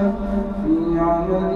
في عمل